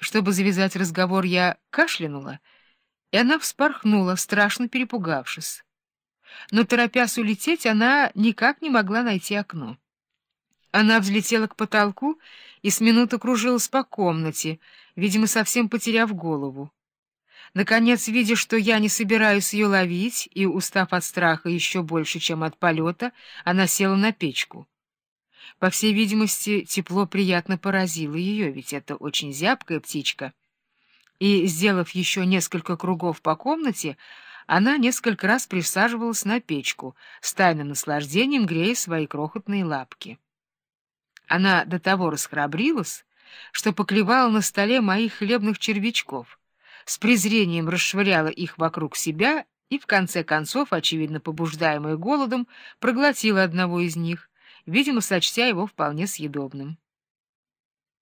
Чтобы завязать разговор, я кашлянула, и она вспорхнула, страшно перепугавшись. Но, торопясь улететь, она никак не могла найти окно. Она взлетела к потолку и с минуты кружилась по комнате, видимо, совсем потеряв голову. Наконец, видя, что я не собираюсь ее ловить, и, устав от страха еще больше, чем от полета, она села на печку. По всей видимости, тепло приятно поразило ее, ведь это очень зябкая птичка. И, сделав еще несколько кругов по комнате, она несколько раз присаживалась на печку, с тайным наслаждением грея свои крохотные лапки. Она до того расхрабрилась, что поклевала на столе моих хлебных червячков — с презрением расшвыряла их вокруг себя и, в конце концов, очевидно побуждаемая голодом, проглотила одного из них, видимо, сочтя его вполне съедобным.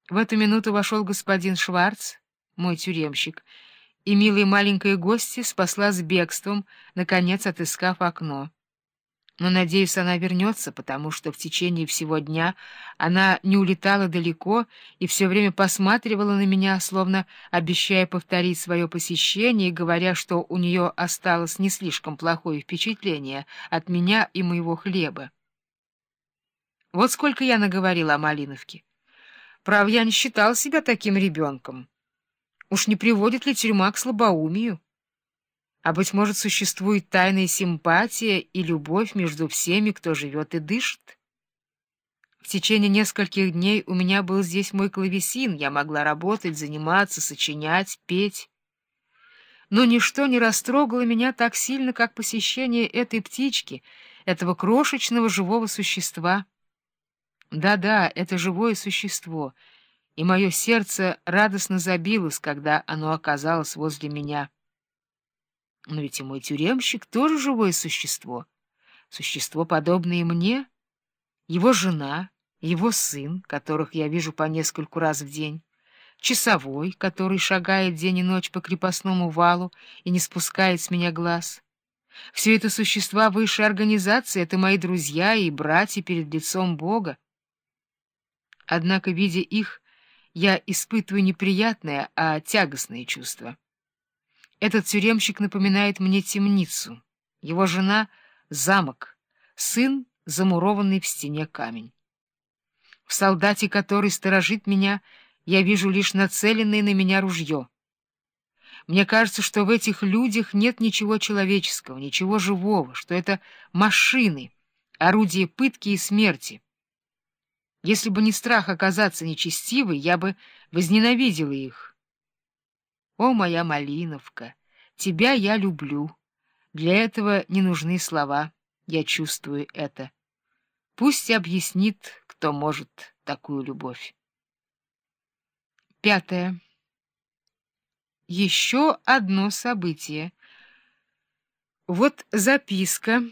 В эту минуту вошел господин Шварц, мой тюремщик, и милая маленькая гостья спасла с бегством, наконец отыскав окно но, надеюсь, она вернется, потому что в течение всего дня она не улетала далеко и все время посматривала на меня, словно обещая повторить свое посещение говоря, что у нее осталось не слишком плохое впечатление от меня и моего хлеба. Вот сколько я наговорила о Малиновке. Прав, я не считал себя таким ребенком. Уж не приводит ли тюрьма к слабоумию? А, быть может, существует тайная симпатия и любовь между всеми, кто живет и дышит? В течение нескольких дней у меня был здесь мой клавесин, я могла работать, заниматься, сочинять, петь. Но ничто не растрогало меня так сильно, как посещение этой птички, этого крошечного живого существа. Да-да, это живое существо, и мое сердце радостно забилось, когда оно оказалось возле меня. Но ведь и мой тюремщик тоже живое существо. Существо, подобное мне. Его жена, его сын, которых я вижу по нескольку раз в день, часовой, который шагает день и ночь по крепостному валу и не спускает с меня глаз. Все это существа высшей организации, это мои друзья и братья перед лицом Бога. Однако, видя их, я испытываю неприятное, а тягостное чувство. Этот тюремщик напоминает мне темницу, его жена — замок, сын — замурованный в стене камень. В солдате, который сторожит меня, я вижу лишь нацеленное на меня ружье. Мне кажется, что в этих людях нет ничего человеческого, ничего живого, что это машины, орудия пытки и смерти. Если бы не страх оказаться нечестивой, я бы возненавидела их. О, моя Малиновка, тебя я люблю. Для этого не нужны слова, я чувствую это. Пусть объяснит, кто может такую любовь. Пятое. Еще одно событие. Вот записка,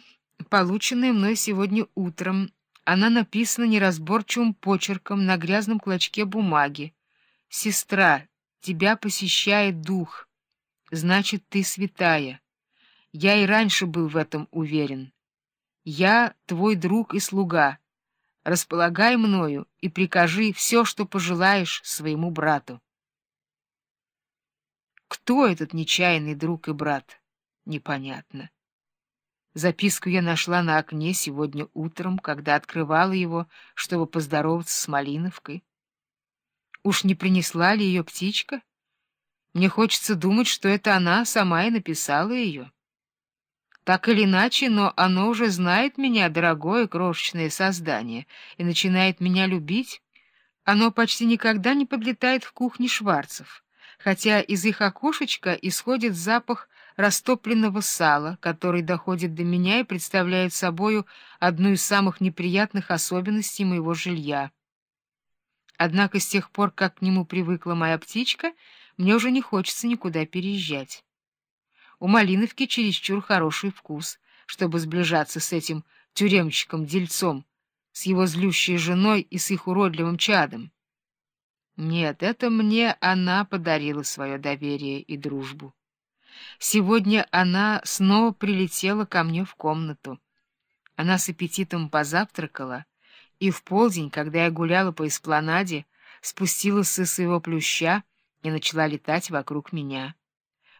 полученная мной сегодня утром. Она написана неразборчивым почерком на грязном клочке бумаги. «Сестра, тебя посещает дух. Значит, ты святая. Я и раньше был в этом уверен. Я твой друг и слуга. Располагай мною и прикажи все, что пожелаешь своему брату. Кто этот нечаянный друг и брат? Непонятно. Записку я нашла на окне сегодня утром, когда открывала его, чтобы поздороваться с Малиновкой. Уж не принесла ли ее птичка? Мне хочется думать, что это она сама и написала ее. Так или иначе, но оно уже знает меня, дорогое крошечное создание, и начинает меня любить. Оно почти никогда не подлетает в кухне Шварцев, хотя из их окошечка исходит запах растопленного сала, который доходит до меня и представляет собою одну из самых неприятных особенностей моего жилья. Однако с тех пор, как к нему привыкла моя птичка, мне уже не хочется никуда переезжать. У Малиновки чересчур хороший вкус, чтобы сближаться с этим тюремщиком-дельцом, с его злющей женой и с их уродливым чадом. Нет, это мне она подарила свое доверие и дружбу. Сегодня она снова прилетела ко мне в комнату. Она с аппетитом позавтракала, и в полдень, когда я гуляла по эспланаде, спустилась со своего плюща и начала летать вокруг меня.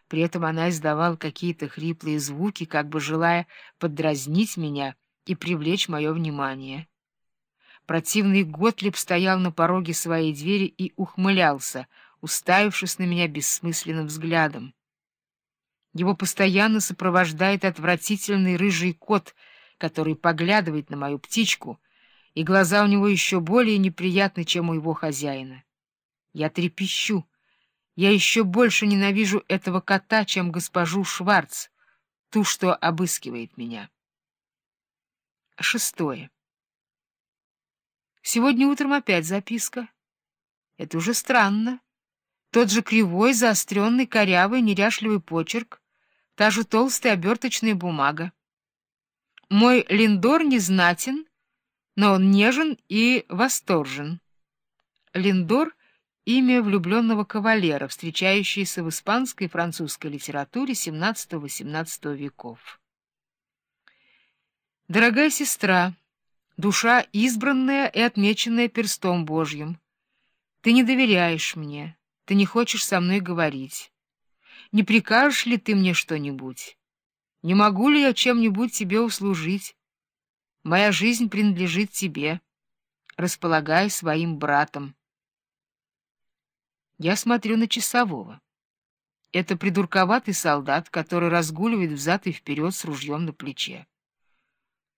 При этом она издавала какие-то хриплые звуки, как бы желая поддразнить меня и привлечь мое внимание. Противный Готлиб стоял на пороге своей двери и ухмылялся, уставившись на меня бессмысленным взглядом. Его постоянно сопровождает отвратительный рыжий кот, который поглядывает на мою птичку, и глаза у него еще более неприятны, чем у его хозяина. Я трепещу, я еще больше ненавижу этого кота, чем госпожу Шварц, ту, что обыскивает меня. Шестое. Сегодня утром опять записка. Это уже странно. Тот же кривой, заостренный, корявый, неряшливый почерк, та же толстая оберточная бумага. Мой линдор не знатен, но он нежен и восторжен. Линдор — имя влюбленного кавалера, встречающееся в испанской и французской литературе XVII-XVIII веков. Дорогая сестра, душа избранная и отмеченная перстом Божьим, ты не доверяешь мне, ты не хочешь со мной говорить. Не прикажешь ли ты мне что-нибудь? Не могу ли я чем-нибудь тебе услужить? Моя жизнь принадлежит тебе. Располагай своим братом. Я смотрю на часового. Это придурковатый солдат, который разгуливает взад и вперед с ружьем на плече.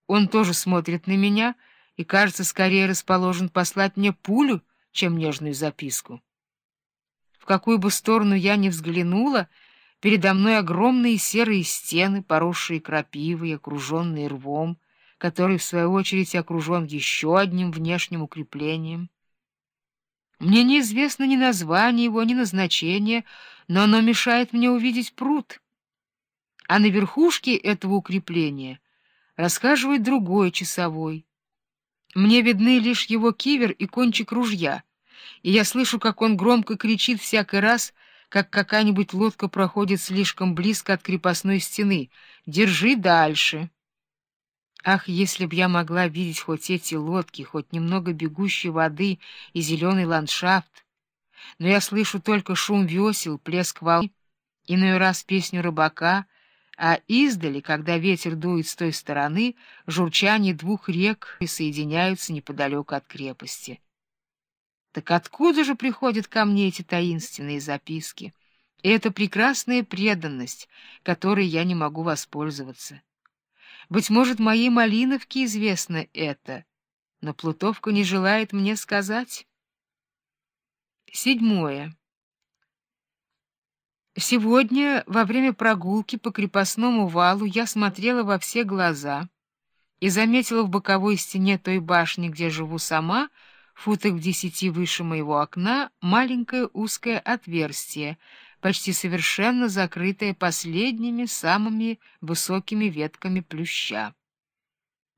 Он тоже смотрит на меня и, кажется, скорее расположен послать мне пулю, чем нежную записку. В какую бы сторону я ни взглянула, передо мной огромные серые стены, поросшие крапивой, окруженные рвом, который, в свою очередь, окружен еще одним внешним укреплением. Мне неизвестно ни название его, ни назначение, но оно мешает мне увидеть пруд. А на верхушке этого укрепления рассказывает другой часовой. Мне видны лишь его кивер и кончик ружья, и я слышу, как он громко кричит всякий раз, как какая-нибудь лодка проходит слишком близко от крепостной стены. «Держи дальше!» Ах, если б я могла видеть хоть эти лодки, хоть немного бегущей воды и зеленый ландшафт! Но я слышу только шум весел, плеск волны, иной раз песню рыбака, а издали, когда ветер дует с той стороны, журчание двух рек соединяются неподалеку от крепости. Так откуда же приходят ко мне эти таинственные записки? И эта прекрасная преданность, которой я не могу воспользоваться? Быть может, моей Малиновке известно это, но Плутовка не желает мне сказать. Седьмое. Сегодня, во время прогулки по крепостному валу, я смотрела во все глаза и заметила в боковой стене той башни, где живу сама, футах в десяти выше моего окна, маленькое узкое отверстие — почти совершенно закрытая последними самыми высокими ветками плюща.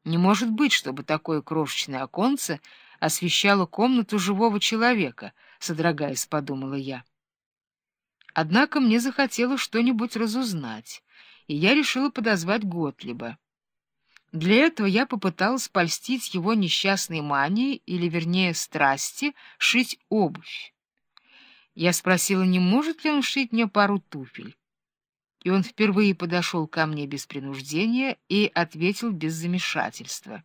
Не может быть, чтобы такое крошечное оконце освещало комнату живого человека, содрогаясь, подумала я. Однако мне захотелось что-нибудь разузнать, и я решила подозвать Готлиба. Для этого я попыталась польстить его несчастной мании, или, вернее, страсти, шить обувь. Я спросила, не может ли он шить мне пару туфель. И он впервые подошел ко мне без принуждения и ответил без замешательства.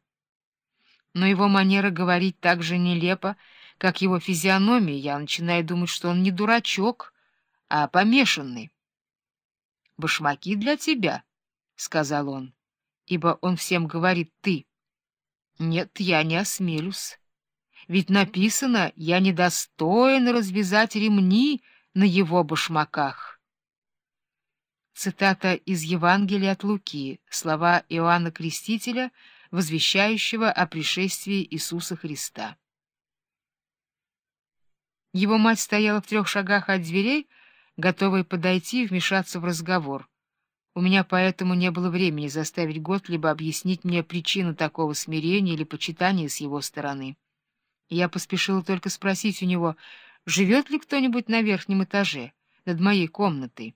Но его манера говорить так же нелепо, как его физиономия, я начинаю думать, что он не дурачок, а помешанный. «Башмаки для тебя», — сказал он, ибо он всем говорит «ты». «Нет, я не осмелюсь» ведь написано «Я недостоин развязать ремни на его башмаках». Цитата из Евангелия от Луки, слова Иоанна Крестителя, возвещающего о пришествии Иисуса Христа. Его мать стояла в трех шагах от дверей, готовая подойти и вмешаться в разговор. У меня поэтому не было времени заставить Готлиба объяснить мне причину такого смирения или почитания с его стороны. Я поспешила только спросить у него, живет ли кто-нибудь на верхнем этаже, над моей комнатой.